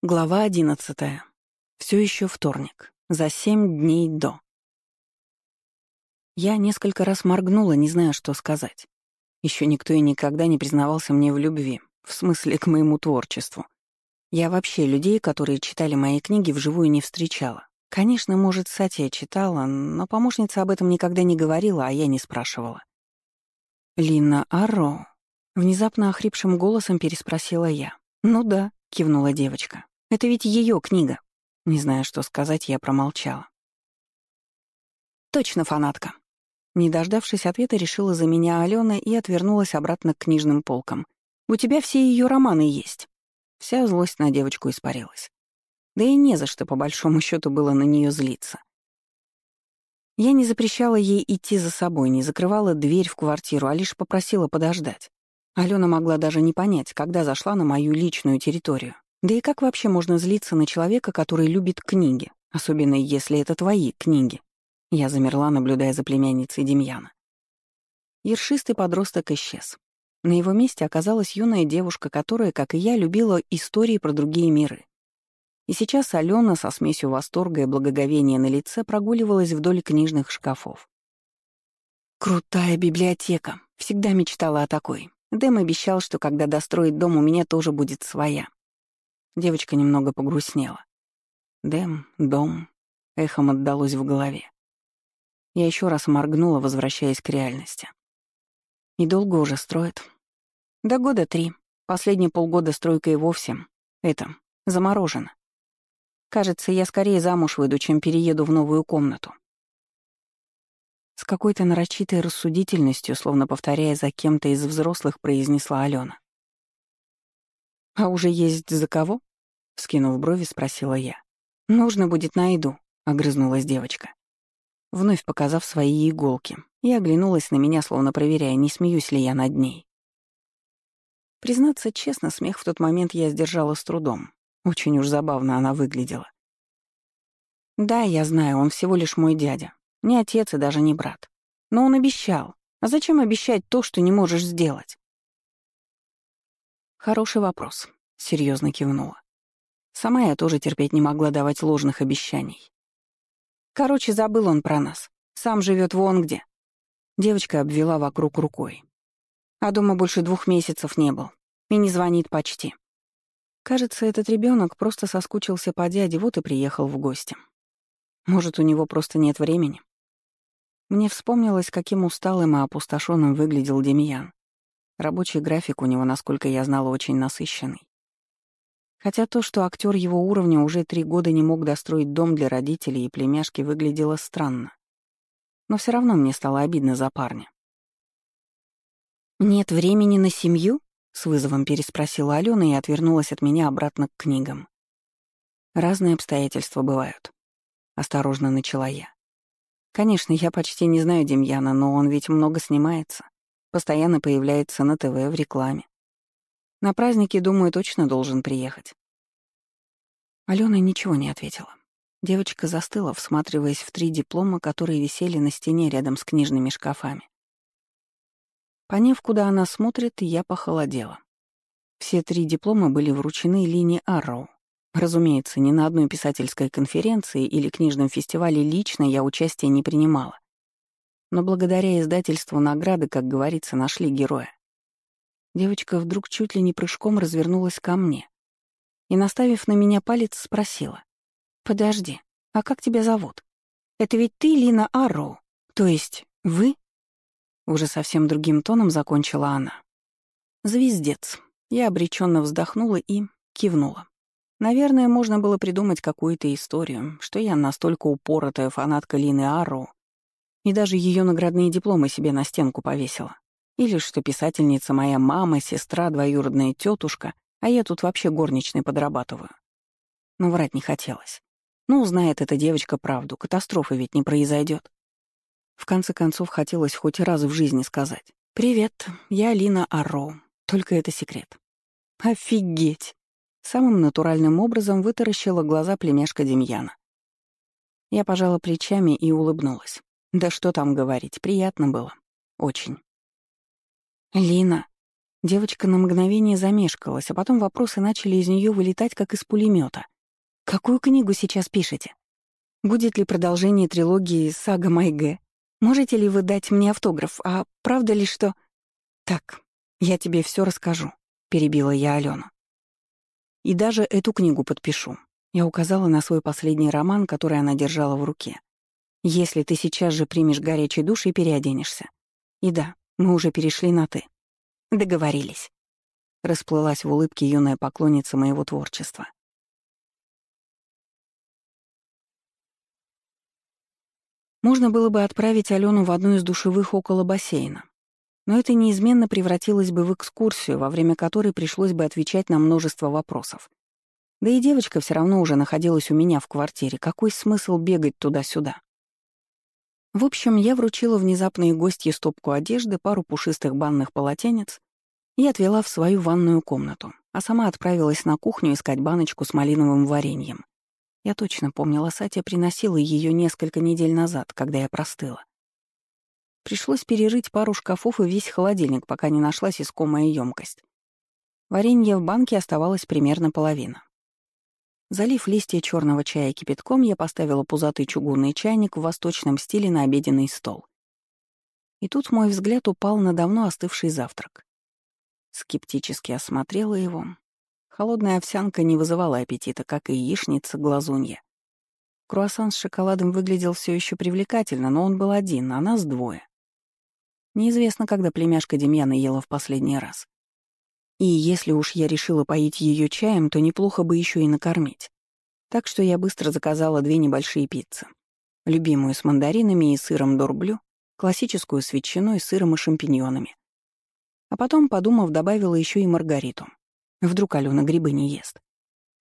Глава одиннадцатая. Все еще вторник. За семь дней до. Я несколько раз моргнула, не зная, что сказать. Еще никто и никогда не признавался мне в любви, в смысле к моему творчеству. Я вообще людей, которые читали мои книги, вживую не встречала. Конечно, может, Сатия читала, но помощница об этом никогда не говорила, а я не спрашивала. «Лина Арро?» — внезапно охрипшим голосом переспросила я. «Ну да», — кивнула девочка. Это ведь ее книга. Не зная, что сказать, я промолчала. Точно фанатка. Не дождавшись ответа, решила за меня Алена и отвернулась обратно к книжным полкам. У тебя все ее романы есть. Вся злость на девочку испарилась. Да и не за что, по большому счету, было на нее злиться. Я не запрещала ей идти за собой, не закрывала дверь в квартиру, а лишь попросила подождать. Алена могла даже не понять, когда зашла на мою личную территорию. Да и как вообще можно злиться на человека, который любит книги, особенно если это твои книги? Я замерла, наблюдая за племянницей Демьяна. Ершистый подросток исчез. На его месте оказалась юная девушка, которая, как и я, любила истории про другие миры. И сейчас Алена со смесью восторга и благоговения на лице прогуливалась вдоль книжных шкафов. «Крутая библиотека. Всегда мечтала о такой. Дэм обещал, что когда достроит дом, у меня тоже будет своя. Девочка немного погрустнела. Дэм, дом, эхом отдалось в голове. Я еще раз моргнула, возвращаясь к реальности. И долго уже строят. До года три. Последние полгода стройка и вовсе. Это, заморожено. Кажется, я скорее замуж выйду, чем перееду в новую комнату. С какой-то нарочитой рассудительностью, словно повторяя за кем-то из взрослых, произнесла Алена. «А уже есть за кого?» Скинув брови, спросила я. «Нужно будет найду», — огрызнулась девочка. Вновь показав свои иголки, и оглянулась на меня, словно проверяя, не смеюсь ли я над ней. Признаться честно, смех в тот момент я сдержала с трудом. Очень уж забавно она выглядела. Да, я знаю, он всего лишь мой дядя. Не отец и даже не брат. Но он обещал. А зачем обещать то, что не можешь сделать? Хороший вопрос, серьезно кивнула. Сама я тоже терпеть не могла давать ложных обещаний. Короче, забыл он про нас. Сам живет вон где. Девочка обвела вокруг рукой. А дома больше двух месяцев не был. И не звонит почти. Кажется, этот ребенок просто соскучился по дяде, вот и приехал в гости. Может, у него просто нет времени? Мне вспомнилось, каким усталым и опустошенным выглядел Демьян. Рабочий график у него, насколько я знала, очень насыщенный. Хотя то, что актер его уровня уже три года не мог достроить дом для родителей и племяшки, выглядело странно. Но все равно мне стало обидно за парня. «Нет времени на семью?» — с вызовом переспросила Алена и отвернулась от меня обратно к книгам. «Разные обстоятельства бывают», — осторожно начала я. «Конечно, я почти не знаю Демьяна, но он ведь много снимается, постоянно появляется на ТВ, в рекламе. На праздники, думаю, точно должен приехать. Алена ничего не ответила. Девочка застыла, всматриваясь в три диплома, которые висели на стене рядом с книжными шкафами. Поняв, куда она смотрит, я похолодела. Все три диплома были вручены Лине Арроу. Разумеется, ни на одной писательской конференции или книжном фестивале лично я участия не принимала. Но благодаря издательству награды, как говорится, нашли героя. Девочка вдруг чуть ли не прыжком развернулась ко мне и, наставив на меня палец, спросила. «Подожди, а как тебя зовут? Это ведь ты Лина Арроу, то есть вы?» Уже совсем другим тоном закончила она. «Звездец». Я обреченно вздохнула и кивнула. Наверное, можно было придумать какую-то историю, что я настолько упоротая фанатка Лины Арроу, и даже ее наградные дипломы себе на стенку повесила. Или что писательница моя мама, сестра, двоюродная тетушка, а я тут вообще горничной подрабатываю. Но врать не хотелось. Ну, узнает эта девочка правду, катастрофы ведь не произойдет. В конце концов, хотелось хоть раз в жизни сказать. «Привет, я Алина Арроу, только это секрет». «Офигеть!» Самым натуральным образом вытаращила глаза племяшка Демьяна. Я пожала плечами и улыбнулась. Да что там говорить, приятно было. Очень. «Лина». Девочка на мгновение замешкалась, а потом вопросы начали из нее вылетать, как из пулемета. «Какую книгу сейчас пишете? Будет ли продолжение трилогии «Сага Майге»? Можете ли вы дать мне автограф? А правда ли, что...» «Так, я тебе все расскажу», — перебила я Алену. «И даже эту книгу подпишу». Я указала на свой последний роман, который она держала в руке. «Если ты сейчас же примешь горячий душ и переоденешься. И да, мы уже перешли на «ты». Договорились. Расплылась в улыбке юная поклонница моего творчества. Можно было бы отправить Алену в одну из душевых около бассейна. Но это неизменно превратилось бы в экскурсию, во время которой пришлось бы отвечать на множество вопросов. Да и девочка все равно уже находилась у меня в квартире. Какой смысл бегать туда-сюда? В общем, я вручила внезапные гостье стопку одежды, пару пушистых банных полотенец и отвела в свою ванную комнату, а сама отправилась на кухню искать баночку с малиновым вареньем. Я точно помнила, Сатя приносила ее несколько недель назад, когда я простыла. Пришлось перерыть пару шкафов и весь холодильник, пока не нашлась искомая емкость. Варенье в банке оставалось примерно половина. Залив листья черного чая кипятком, я поставила пузатый чугунный чайник в восточном стиле на обеденный стол. И тут мой взгляд упал на давно остывший завтрак. Скептически осмотрела его. Холодная овсянка не вызывала аппетита, как и яичница глазунья. Круассан с шоколадом выглядел все еще привлекательно, но он был один, а нас двое. Неизвестно, когда племяшка Демьяна ела в последний раз. И если уж я решила поить ее чаем, то неплохо бы еще и накормить. Так что я быстро заказала две небольшие пиццы. Любимую с мандаринами и сыром дорблю, классическую с ветчиной, сыром и шампиньонами. А потом, подумав, добавила еще и маргариту. Вдруг Алена грибы не ест.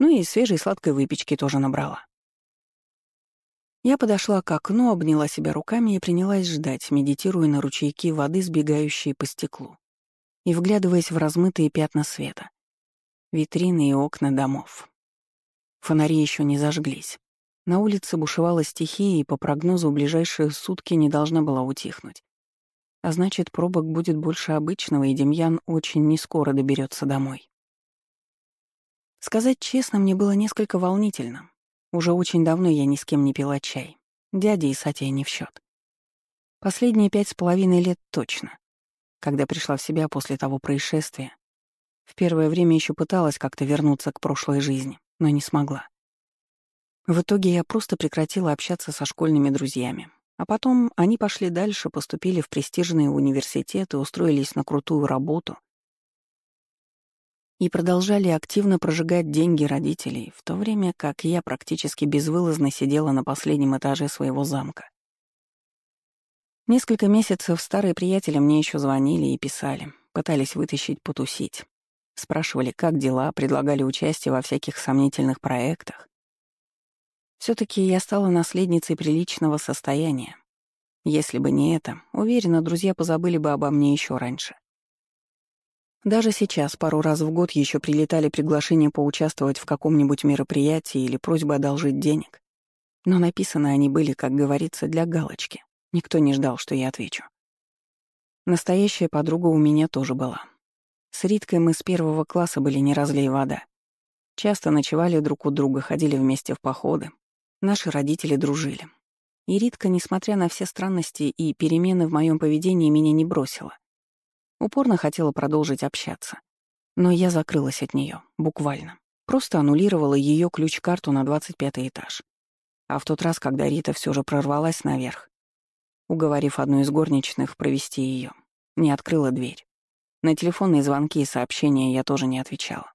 Ну и свежей сладкой выпечки тоже набрала. Я подошла к окну, обняла себя руками и принялась ждать, медитируя на ручейки воды, сбегающие по стеклу и вглядываясь в размытые пятна света. Витрины и окна домов. Фонари еще не зажглись. На улице бушевала стихия, и по прогнозу ближайшие сутки не должна была утихнуть. А значит, пробок будет больше обычного, и Демьян очень нескоро доберется домой. Сказать честно, мне было несколько волнительно. Уже очень давно я ни с кем не пила чай. Дядя и Сатя не в счет. Последние пять с половиной лет точно когда пришла в себя после того происшествия. В первое время еще пыталась как-то вернуться к прошлой жизни, но не смогла. В итоге я просто прекратила общаться со школьными друзьями. А потом они пошли дальше, поступили в престижные университеты, устроились на крутую работу и продолжали активно прожигать деньги родителей, в то время как я практически безвылазно сидела на последнем этаже своего замка. Несколько месяцев старые приятели мне еще звонили и писали, пытались вытащить потусить. Спрашивали, как дела, предлагали участие во всяких сомнительных проектах. все таки я стала наследницей приличного состояния. Если бы не это, уверена, друзья позабыли бы обо мне еще раньше. Даже сейчас пару раз в год еще прилетали приглашения поучаствовать в каком-нибудь мероприятии или просьбы одолжить денег. Но написаны они были, как говорится, для галочки. Никто не ждал, что я отвечу. Настоящая подруга у меня тоже была. С Риткой мы с первого класса были не разлей вода. Часто ночевали друг у друга, ходили вместе в походы. Наши родители дружили. И Ритка, несмотря на все странности и перемены в моем поведении, меня не бросила. Упорно хотела продолжить общаться. Но я закрылась от нее, буквально. Просто аннулировала ее ключ-карту на 25 этаж. А в тот раз, когда Рита все же прорвалась наверх, уговорив одну из горничных провести ее. Не открыла дверь. На телефонные звонки и сообщения я тоже не отвечала.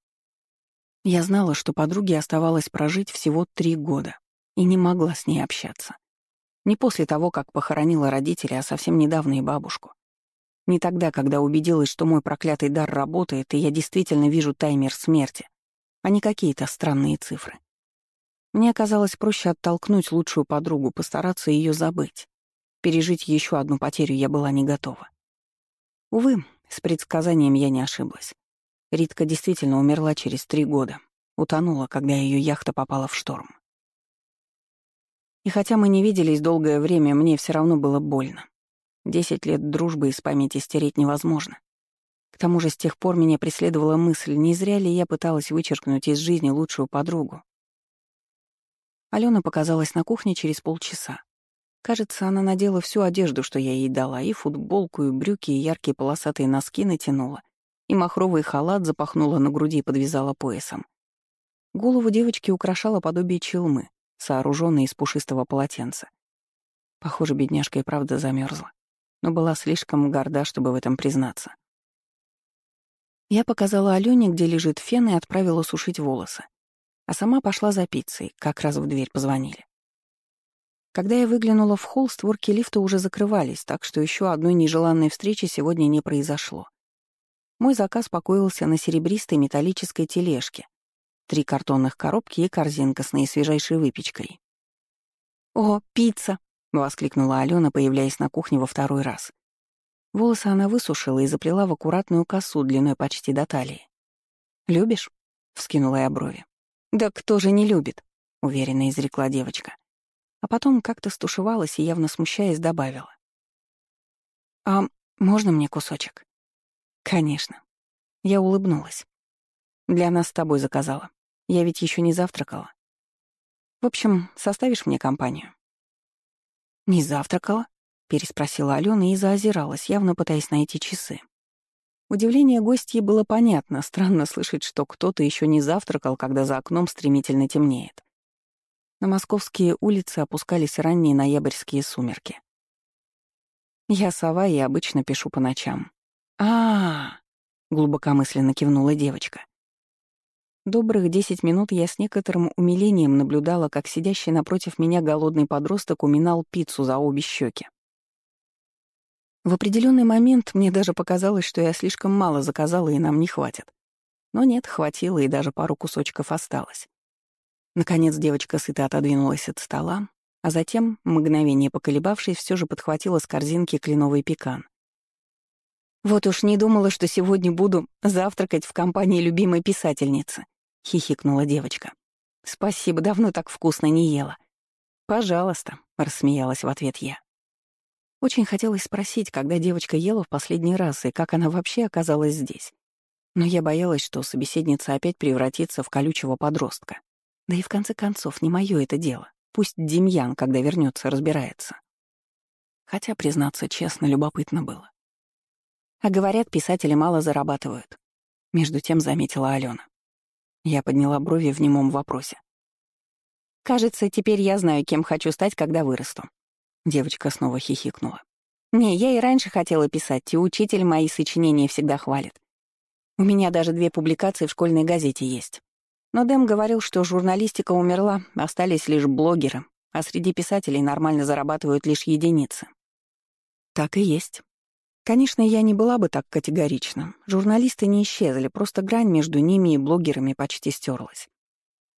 Я знала, что подруге оставалось прожить всего три года, и не могла с ней общаться. Не после того, как похоронила родителей, а совсем недавно и бабушку. Не тогда, когда убедилась, что мой проклятый дар работает, и я действительно вижу таймер смерти, а не какие-то странные цифры. Мне казалось проще оттолкнуть лучшую подругу, постараться ее забыть. Пережить еще одну потерю я была не готова. Увы, с предсказанием я не ошиблась. Ритка действительно умерла через три года. Утонула, когда ее яхта попала в шторм. И хотя мы не виделись долгое время, мне все равно было больно. Десять лет дружбы из памяти стереть невозможно. К тому же с тех пор меня преследовала мысль, не зря ли я пыталась вычеркнуть из жизни лучшую подругу. Алена показалась на кухне через полчаса. Кажется, она надела всю одежду, что я ей дала, и футболку, и брюки, и яркие полосатые носки натянула, и махровый халат запахнула на груди и подвязала поясом. Голову девочки украшало подобие челмы, сооруженной из пушистого полотенца. Похоже, бедняжка и правда замерзла, но была слишком горда, чтобы в этом признаться. Я показала Алёне, где лежит фен, и отправила сушить волосы. А сама пошла за пиццей, как раз в дверь позвонили. Когда я выглянула в холл, створки лифта уже закрывались, так что еще одной нежеланной встречи сегодня не произошло. Мой заказ покоился на серебристой металлической тележке. Три картонных коробки и корзинка с наисвежайшей выпечкой. «О, пицца!» — воскликнула Алена, появляясь на кухне во второй раз. Волосы она высушила и заплела в аккуратную косу длиной почти до талии. «Любишь?» — вскинула я брови. «Да кто же не любит?» — уверенно изрекла девочка а потом как-то стушевалась и, явно смущаясь, добавила. «А можно мне кусочек?» «Конечно». Я улыбнулась. «Для нас с тобой заказала. Я ведь еще не завтракала. В общем, составишь мне компанию?» «Не завтракала?» — переспросила Алена и заозиралась, явно пытаясь найти часы. Удивление гостьи было понятно, странно слышать, что кто-то еще не завтракал, когда за окном стремительно темнеет. На московские улицы опускались ранние ноябрьские сумерки. Я сова и обычно пишу по ночам. а, -а, -а глубокомысленно кивнула девочка. Добрых десять минут я с некоторым умилением наблюдала, как сидящий напротив меня голодный подросток уминал пиццу за обе щеки. В определенный момент мне даже показалось, что я слишком мало заказала и нам не хватит. Но нет, хватило, и даже пару кусочков осталось. Наконец девочка сыто отодвинулась от стола, а затем, мгновение поколебавшись, все же подхватила с корзинки кленовый пекан. «Вот уж не думала, что сегодня буду завтракать в компании любимой писательницы», — хихикнула девочка. «Спасибо, давно так вкусно не ела». «Пожалуйста», — рассмеялась в ответ я. Очень хотелось спросить, когда девочка ела в последний раз и как она вообще оказалась здесь. Но я боялась, что собеседница опять превратится в колючего подростка. Да и в конце концов, не мое это дело. Пусть Демьян, когда вернется, разбирается. Хотя, признаться честно, любопытно было. А говорят, писатели мало зарабатывают. Между тем заметила Алена. Я подняла брови в немом вопросе. «Кажется, теперь я знаю, кем хочу стать, когда вырасту». Девочка снова хихикнула. «Не, я и раньше хотела писать, и учитель мои сочинения всегда хвалит. У меня даже две публикации в школьной газете есть. Но Дэм говорил, что журналистика умерла, остались лишь блогеры, а среди писателей нормально зарабатывают лишь единицы. Так и есть. Конечно, я не была бы так категорична. Журналисты не исчезли, просто грань между ними и блогерами почти стерлась.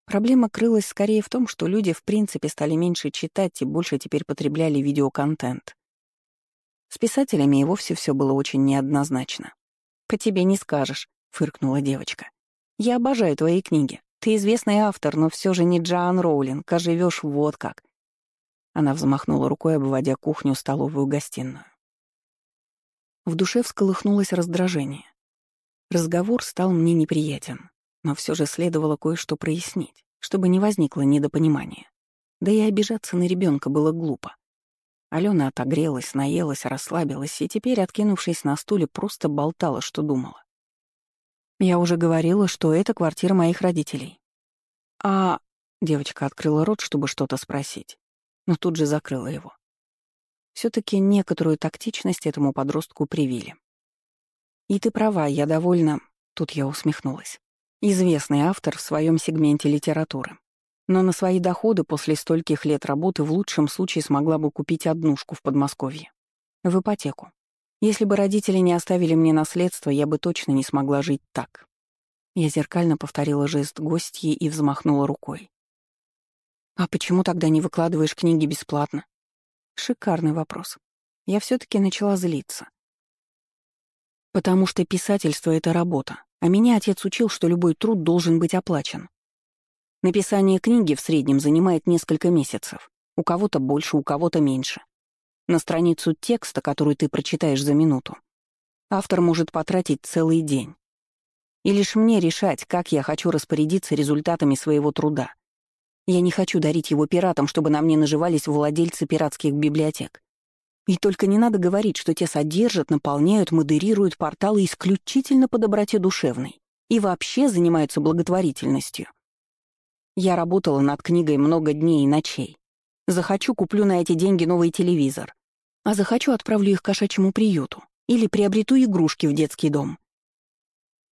Проблема крылась скорее в том, что люди в принципе стали меньше читать и больше теперь потребляли видеоконтент. С писателями и вовсе все было очень неоднозначно. «По тебе не скажешь», — фыркнула девочка. Я обожаю твои книги. Ты известный автор, но все же не Джоан Роулинг, а живешь вот как». Она взмахнула рукой, обводя кухню, столовую, гостиную. В душе всколыхнулось раздражение. Разговор стал мне неприятен, но все же следовало кое-что прояснить, чтобы не возникло недопонимания. Да и обижаться на ребенка было глупо. Алена отогрелась, наелась, расслабилась и теперь, откинувшись на стуле, просто болтала, что думала. Я уже говорила, что это квартира моих родителей. А... Девочка открыла рот, чтобы что-то спросить, но тут же закрыла его. все таки некоторую тактичность этому подростку привили. И ты права, я довольна... Тут я усмехнулась. Известный автор в своем сегменте литературы. Но на свои доходы после стольких лет работы в лучшем случае смогла бы купить однушку в Подмосковье. В ипотеку. Если бы родители не оставили мне наследство, я бы точно не смогла жить так. Я зеркально повторила жест гостьи и взмахнула рукой. «А почему тогда не выкладываешь книги бесплатно?» Шикарный вопрос. Я все таки начала злиться. Потому что писательство — это работа, а меня отец учил, что любой труд должен быть оплачен. Написание книги в среднем занимает несколько месяцев. У кого-то больше, у кого-то меньше на страницу текста, который ты прочитаешь за минуту. Автор может потратить целый день. И лишь мне решать, как я хочу распорядиться результатами своего труда. Я не хочу дарить его пиратам, чтобы на мне наживались владельцы пиратских библиотек. И только не надо говорить, что те содержат, наполняют, модерируют порталы исключительно по доброте душевной и вообще занимаются благотворительностью. Я работала над книгой много дней и ночей. Захочу, куплю на эти деньги новый телевизор. А захочу, отправлю их к кошачьему приюту. Или приобрету игрушки в детский дом.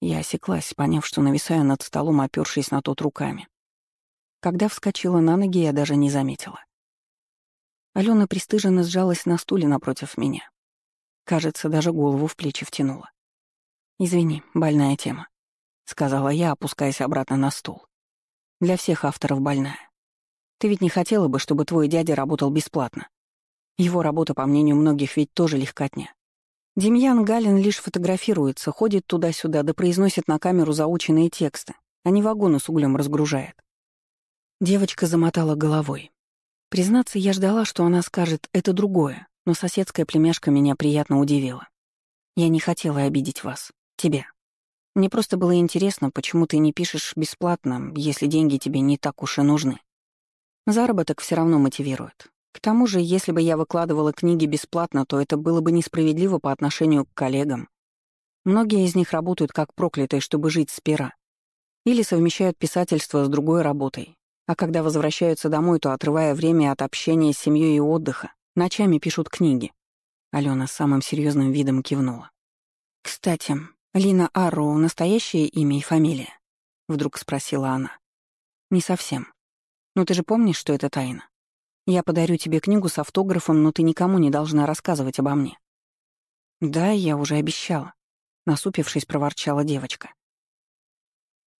Я осеклась, поняв, что нависаю над столом, опёршись на тот руками. Когда вскочила на ноги, я даже не заметила. Алена пристыженно сжалась на стуле напротив меня. Кажется, даже голову в плечи втянула. «Извини, больная тема», — сказала я, опускаясь обратно на стул. «Для всех авторов больная. Ты ведь не хотела бы, чтобы твой дядя работал бесплатно. Его работа, по мнению многих, ведь тоже легкотня. Демьян Галин лишь фотографируется, ходит туда-сюда, да произносит на камеру заученные тексты, а не вагоны с углем разгружает. Девочка замотала головой. Признаться, я ждала, что она скажет «это другое», но соседская племяшка меня приятно удивила. Я не хотела обидеть вас, тебя. Мне просто было интересно, почему ты не пишешь бесплатно, если деньги тебе не так уж и нужны. Заработок все равно мотивирует. К тому же, если бы я выкладывала книги бесплатно, то это было бы несправедливо по отношению к коллегам. Многие из них работают как проклятые, чтобы жить с пера. Или совмещают писательство с другой работой, а когда возвращаются домой, то, отрывая время от общения с семьей и отдыха, ночами пишут книги. Алена с самым серьезным видом кивнула. «Кстати, Лина Арроу — настоящее имя и фамилия?» — вдруг спросила она. «Не совсем. Но ты же помнишь, что это тайна? Я подарю тебе книгу с автографом, но ты никому не должна рассказывать обо мне». «Да, я уже обещала», — насупившись, проворчала девочка.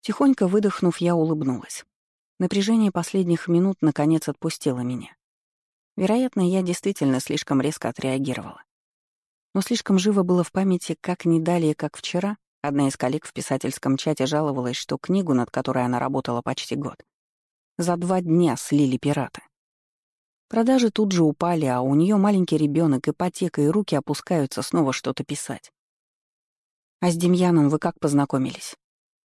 Тихонько выдохнув, я улыбнулась. Напряжение последних минут наконец отпустило меня. Вероятно, я действительно слишком резко отреагировала. Но слишком живо было в памяти, как не далее, как вчера, одна из коллег в писательском чате жаловалась, что книгу, над которой она работала почти год, за два дня слили пираты. Продажи тут же упали, а у нее маленький ребенок, ипотека, и руки опускаются снова что-то писать. А с Демьяном вы как познакомились?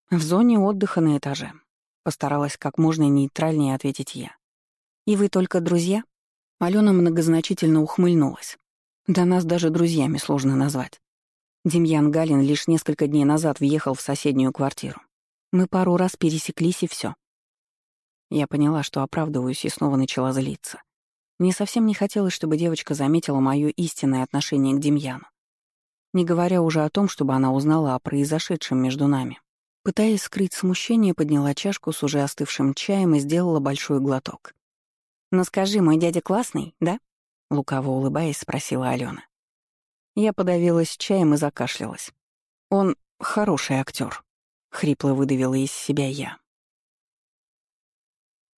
В зоне отдыха на этаже. Постаралась как можно нейтральнее ответить я. «И вы только друзья?» Алена многозначительно ухмыльнулась. «Да нас даже друзьями сложно назвать. Демьян Галин лишь несколько дней назад въехал в соседнюю квартиру. Мы пару раз пересеклись, и все. Я поняла, что оправдываюсь, и снова начала злиться. Мне совсем не хотелось, чтобы девочка заметила моё истинное отношение к Демьяну. Не говоря уже о том, чтобы она узнала о произошедшем между нами. Пытаясь скрыть смущение, подняла чашку с уже остывшим чаем и сделала большой глоток. «Ну скажи, мой дядя классный, да?» Лукаво улыбаясь, спросила Алена. Я подавилась чаем и закашлялась. «Он хороший актер, хрипло выдавила из себя я.